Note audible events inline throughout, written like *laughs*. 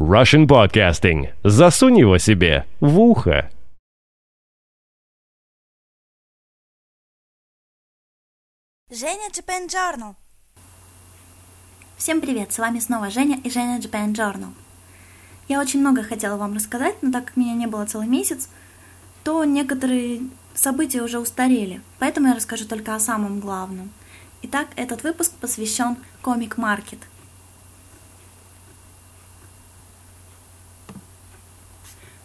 Russian Podcasting. Засунь его себе в ухо. Женя Japan Journal. Всем привет, с вами снова Женя и Женя Japan Journal. Я очень много хотела вам рассказать, но так как меня не было целый месяц, то некоторые события уже устарели, поэтому я расскажу только о самом главном. Итак, этот выпуск посвящен Comic Market –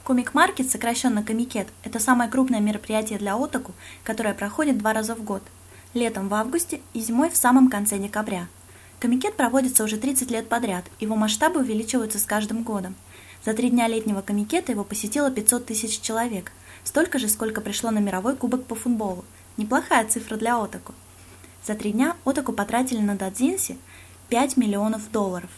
Комик-маркет, сокращенно Комикет, это самое крупное мероприятие для отаку, которое проходит два раза в год. Летом в августе и зимой в самом конце декабря. Комикет проводится уже 30 лет подряд, его масштабы увеличиваются с каждым годом. За три дня летнего комикета его посетило 500 тысяч человек, столько же, сколько пришло на мировой кубок по футболу. Неплохая цифра для Отаку. За три дня Отаку потратили на Дадзинси 5 миллионов долларов.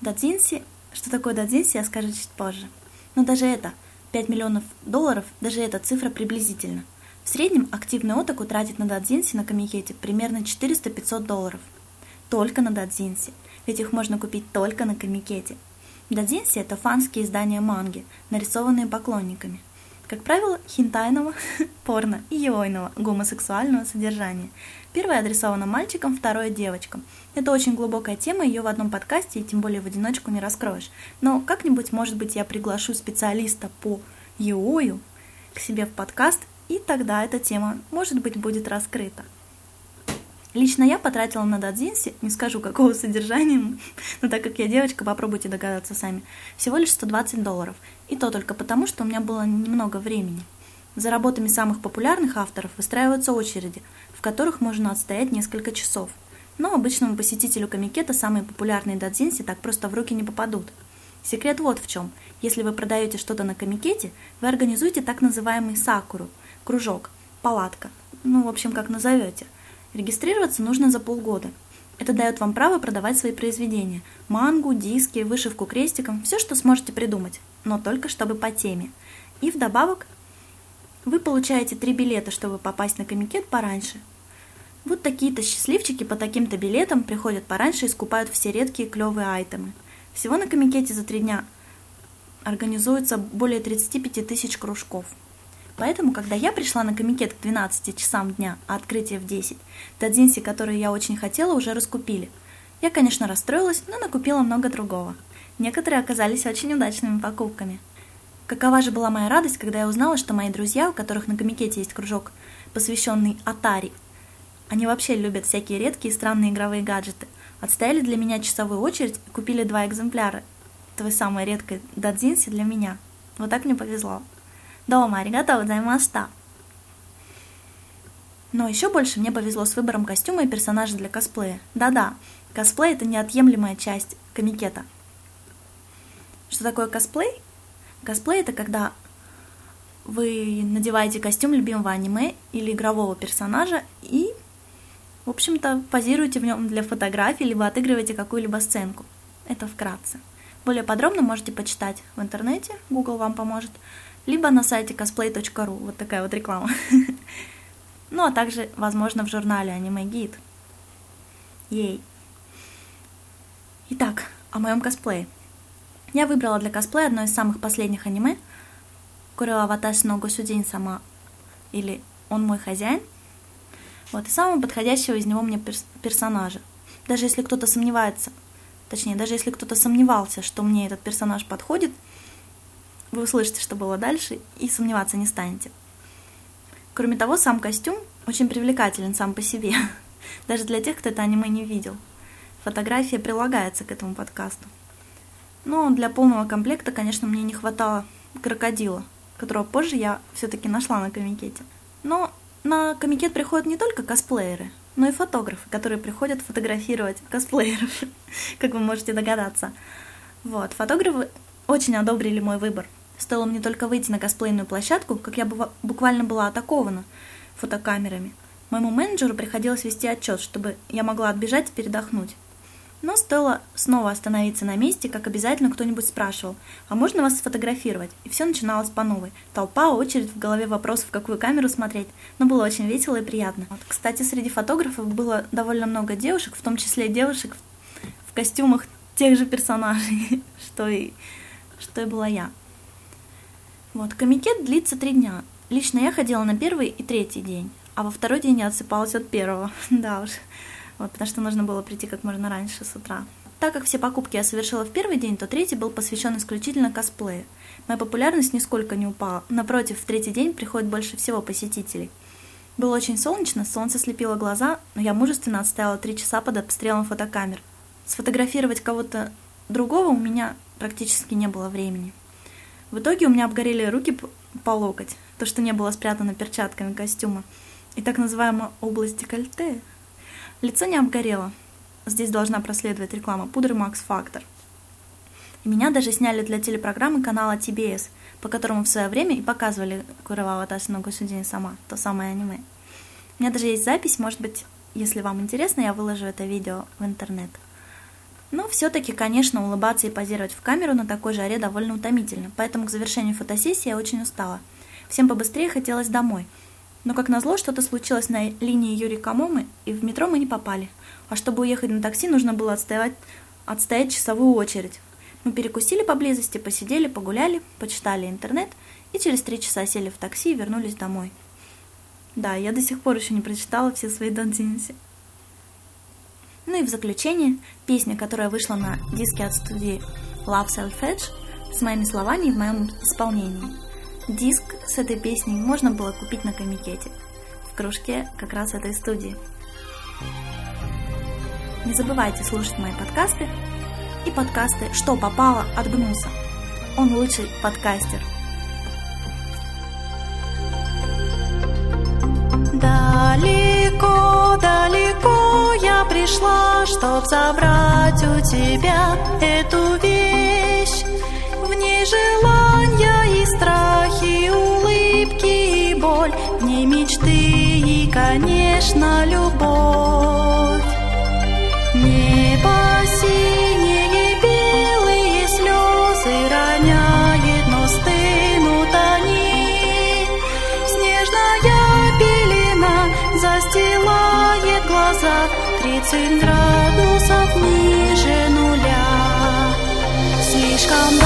Дадзинси, что такое Дадзинси, я скажу чуть позже. Но даже это, 5 миллионов долларов, даже эта цифра приблизительно. В среднем активный отаку тратит на дадзинси на комикете примерно 400-500 долларов. Только на дадзинси, ведь их можно купить только на комикете. Дадзинси – это фанские издания манги, нарисованные поклонниками. Как правило, хинтайного, *laughs* порно и йойного, гомосексуального содержания. Первое адресовано мальчикам, второе – девочкам. Это очень глубокая тема, ее в одном подкасте и тем более в одиночку не раскроешь. Но как-нибудь, может быть, я приглашу специалиста по йою к себе в подкаст, и тогда эта тема, может быть, будет раскрыта. Лично я потратила на Дадзинси, не скажу какого содержания, *laughs* но так как я девочка, попробуйте догадаться сами, всего лишь 120 долларов. И то только потому, что у меня было немного времени. За работами самых популярных авторов выстраиваются очереди, в которых можно отстоять несколько часов. Но обычному посетителю комикета самые популярные дадзинси так просто в руки не попадут. Секрет вот в чем. Если вы продаете что-то на комикете, вы организуете так называемый сакуру, кружок, палатка, ну, в общем, как назовете – Регистрироваться нужно за полгода. Это дает вам право продавать свои произведения – мангу, диски, вышивку крестиком, все, что сможете придумать, но только чтобы по теме. И вдобавок вы получаете три билета, чтобы попасть на комикет пораньше. Вот такие-то счастливчики по таким-то билетам приходят пораньше и скупают все редкие клевые айтемы. Всего на комикете за три дня организуется более 35 тысяч кружков – Поэтому, когда я пришла на комикет к 12 часам дня, а открытие в 10, дадзинси, которые я очень хотела, уже раскупили. Я, конечно, расстроилась, но накупила много другого. Некоторые оказались очень удачными покупками. Какова же была моя радость, когда я узнала, что мои друзья, у которых на комикете есть кружок, посвященный Атари, они вообще любят всякие редкие и странные игровые гаджеты, отстояли для меня часовую очередь и купили два экземпляра той самой редкой дадзинси для меня. Вот так мне повезло. Дома, аригато гозаймашта. Но еще больше мне повезло с выбором костюма и персонажа для косплея. Да-да, косплей – это неотъемлемая часть комикета. Что такое косплей? Косплей – это когда вы надеваете костюм любимого аниме или игрового персонажа и, в общем-то, позируете в нем для фотографий, либо отыгрываете какую-либо сценку. Это вкратце. Более подробно можете почитать в интернете, Google вам поможет – либо на сайте cosplay.ru, вот такая вот реклама. *laughs* ну, а также, возможно, в журнале Аниме Гид. Ей. Итак, о моем косплее. Я выбрала для косплея одно из самых последних аниме Курео Ваташи но Госюдин сама или Он мой хозяин. Вот, и самого подходящего из него мне перс- персонажа. Даже если кто-то сомневается, точнее, даже если кто-то сомневался, что мне этот персонаж подходит – вы услышите, что было дальше, и сомневаться не станете. Кроме того, сам костюм очень привлекателен сам по себе, *laughs* даже для тех, кто это аниме не видел. Фотография прилагается к этому подкасту. Но для полного комплекта, конечно, мне не хватало крокодила, которого позже я все-таки нашла на комикете. Но на комикет приходят не только косплееры, но и фотографы, которые приходят фотографировать косплееров, *laughs* как вы можете догадаться. Вот, фотографы очень одобрили мой выбор. Стоило мне только выйти на косплейную площадку, как я буквально была атакована фотокамерами. Моему менеджеру приходилось вести отчет, чтобы я могла отбежать и передохнуть. Но стоило снова остановиться на месте, как обязательно кто-нибудь спрашивал, а можно вас сфотографировать? И все начиналось по новой. Толпа, очередь, в голове вопросов, какую камеру смотреть, но было очень весело и приятно. Вот, кстати, среди фотографов было довольно много девушек, в том числе девушек в костюмах тех же персонажей, *laughs* что и, что и была я. Вот, комикет длится три дня. Лично я ходила на первый и третий день, а во второй день я отсыпалась от первого, *laughs* да уж, вот, потому что нужно было прийти как можно раньше с утра. Так как все покупки я совершила в первый день, то третий был посвящен исключительно косплею. Моя популярность нисколько не упала. Напротив, в третий день приходит больше всего посетителей. Было очень солнечно, солнце слепило глаза, но я мужественно отстояла три часа под обстрелом фотокамер. Сфотографировать кого-то другого у меня практически не было времени. В итоге у меня обгорели руки по локоть, то, что не было спрятано перчатками костюма, и так называемая область декольте. Лицо не обгорело, Здесь должна проследовать реклама пудры Max Factor. И меня даже сняли для телепрограммы канала TBS, по которому в свое время и показывали Куровава Тасину Госудин сама, то самое аниме. У меня даже есть запись, может быть, если вам интересно, я выложу это видео в интернет. Но все-таки, конечно, улыбаться и позировать в камеру на такой жаре довольно утомительно, поэтому к завершению фотосессии я очень устала. Всем побыстрее хотелось домой. Но, как назло, что-то случилось на линии Юрий Камомы, и в метро мы не попали – а чтобы уехать на такси, нужно было отстоять, отстоять часовую очередь. Мы перекусили поблизости, посидели, погуляли, почитали интернет и через три часа сели в такси и вернулись домой. Да, я до сих пор еще не прочитала все свои донтинси. Ну и в заключение, песня, которая вышла на диске от студии Love Self Edge с моими словами и в моем исполнении. Диск с этой песней можно было купить на комикете в кружке как раз этой студии. Не забывайте слушать мои подкасты и подкасты «Что попало» от Гнуса. Он лучший подкастер. Далеко, чтоб забрать у тебя эту вещь. В ней желания и страхи, улыбки и боль, в ней мечты и, конечно, любовь. come